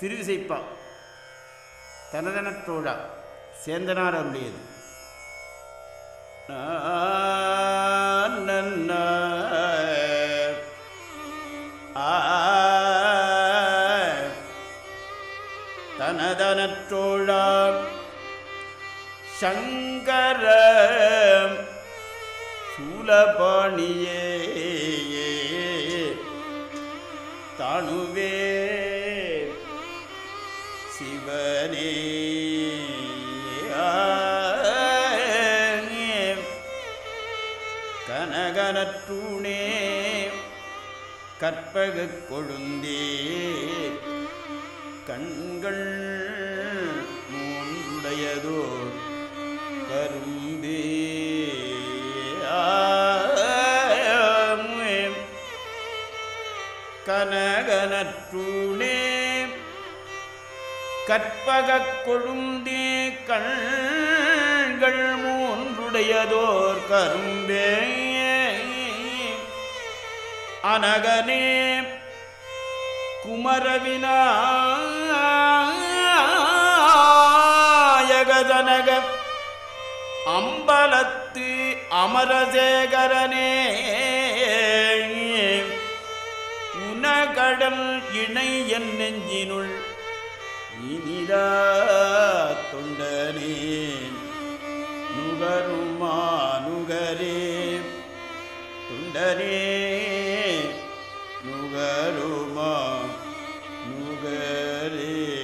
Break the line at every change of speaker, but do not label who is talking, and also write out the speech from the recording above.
திருவிசைப்பா. தனதனத்தோழா சேந்தனார் அருளியது தனதனத்தோழா சங்கர சூலபாணியே தானுவே சிவனே கனகனத்தூணே கற்பக கொழுந்தே கண்கள் மூன்றுடையதோ கரும்பே கனகனற்றூணே கற்பகக் கொழுந்தே கண்கள் மூன்றுடையதோர் கரும்பே. அனகனே குமரவினாயகதனக அம்பலத்து அமரசேகரனே. உனகடல் இணை என் நெஞ்சினுள் இனிதா தொண்டனே நுகருமா நுகரே. தொண்டனே நுகருமா நுகரே.